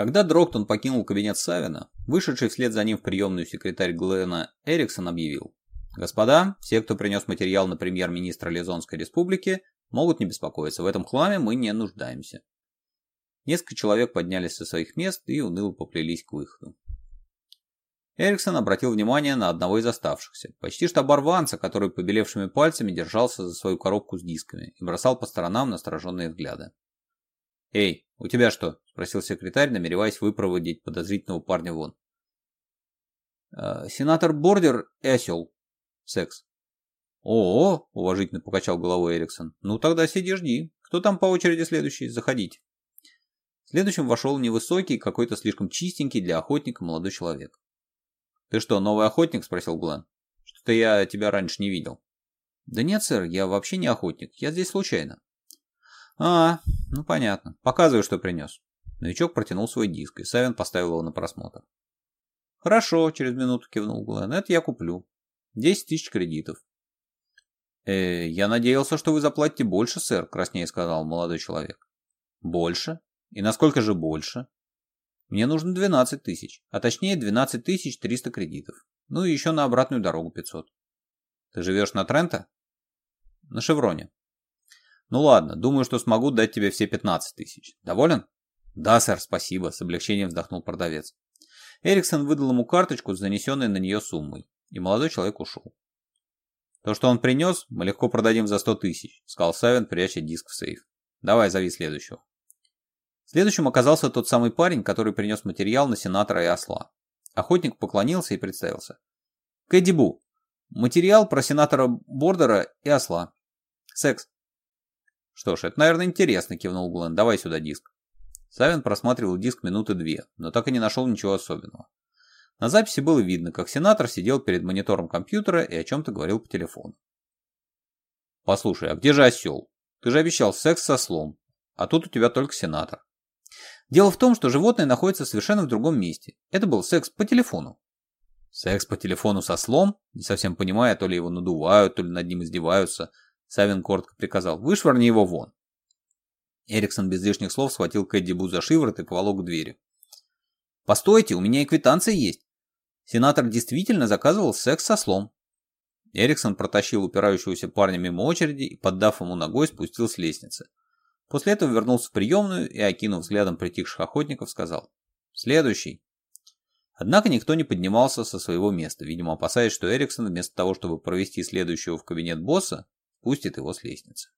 Когда Дрогтон покинул кабинет Савина, вышедший вслед за ним в приемную секретарь Глена Эриксон объявил. «Господа, все, кто принес материал на премьер-министра Лизонской республики, могут не беспокоиться, в этом хламе мы не нуждаемся». Несколько человек поднялись со своих мест и уныло поплелись к выходу. Эриксон обратил внимание на одного из оставшихся, почти что оборванца, который побелевшими пальцами держался за свою коробку с дисками и бросал по сторонам настороженные взгляды. «Эй, у тебя что, спросил секретарь, намереваясь выпроводить подозрительного парня вон. «Э, «Сенатор Бордер Эсел. Секс». «О-о!» — уважительно покачал головой Эриксон. «Ну тогда сиди, жди. Кто там по очереди следующий? Заходите». Следующим вошел невысокий, какой-то слишком чистенький для охотника молодой человек. «Ты что, новый охотник?» — спросил Глен. «Что-то я тебя раньше не видел». «Да нет, сэр, я вообще не охотник. Я здесь случайно». «А, ну понятно. Показывай, что принес». Новичок протянул свой диск, и Савин поставил его на просмотр. «Хорошо», — через минуту кивнул Глен, — «это я куплю. 10 тысяч кредитов». «Э, я надеялся, что вы заплатите больше, сэр», — краснее сказал молодой человек. «Больше? И насколько же больше?» «Мне нужно 12 тысяч, а точнее 12 тысяч 300 кредитов. Ну и еще на обратную дорогу 500». «Ты живешь на Трента?» «На Шевроне». «Ну ладно, думаю, что смогу дать тебе все 15 тысяч. Доволен?» «Да, сэр, спасибо», — с облегчением вздохнул продавец. Эриксон выдал ему карточку с занесенной на нее суммой, и молодой человек ушел. «То, что он принес, мы легко продадим за сто тысяч», — сказал Савин, пряча диск в сейф. «Давай, зови следующего». Следующим оказался тот самый парень, который принес материал на сенатора и осла. Охотник поклонился и представился. «Кэдди Бу. Материал про сенатора Бордера и осла. Секс». «Что ж, это, наверное, интересно», — кивнул Глен. «Давай сюда диск». Савин просматривал диск минуты две, но так и не нашел ничего особенного. На записи было видно, как сенатор сидел перед монитором компьютера и о чем-то говорил по телефону. «Послушай, а где же осел? Ты же обещал секс со слом, а тут у тебя только сенатор». Дело в том, что животное находится совершенно в другом месте. Это был секс по телефону. Секс по телефону со слом, не совсем понимая, то ли его надувают, то ли над ним издеваются, Савин коротко приказал, вышвырни его вон. Эриксон без лишних слов схватил Кэдди Бу за шиворот и поволок к двери. «Постойте, у меня и квитанция есть. Сенатор действительно заказывал секс со слом». Эриксон протащил упирающегося парня мимо очереди и, поддав ему ногой, спустил с лестницы. После этого вернулся в приемную и, окинув взглядом притихших охотников, сказал «Следующий». Однако никто не поднимался со своего места, видимо опасаясь, что Эриксон вместо того, чтобы провести следующего в кабинет босса, пустит его с лестницы.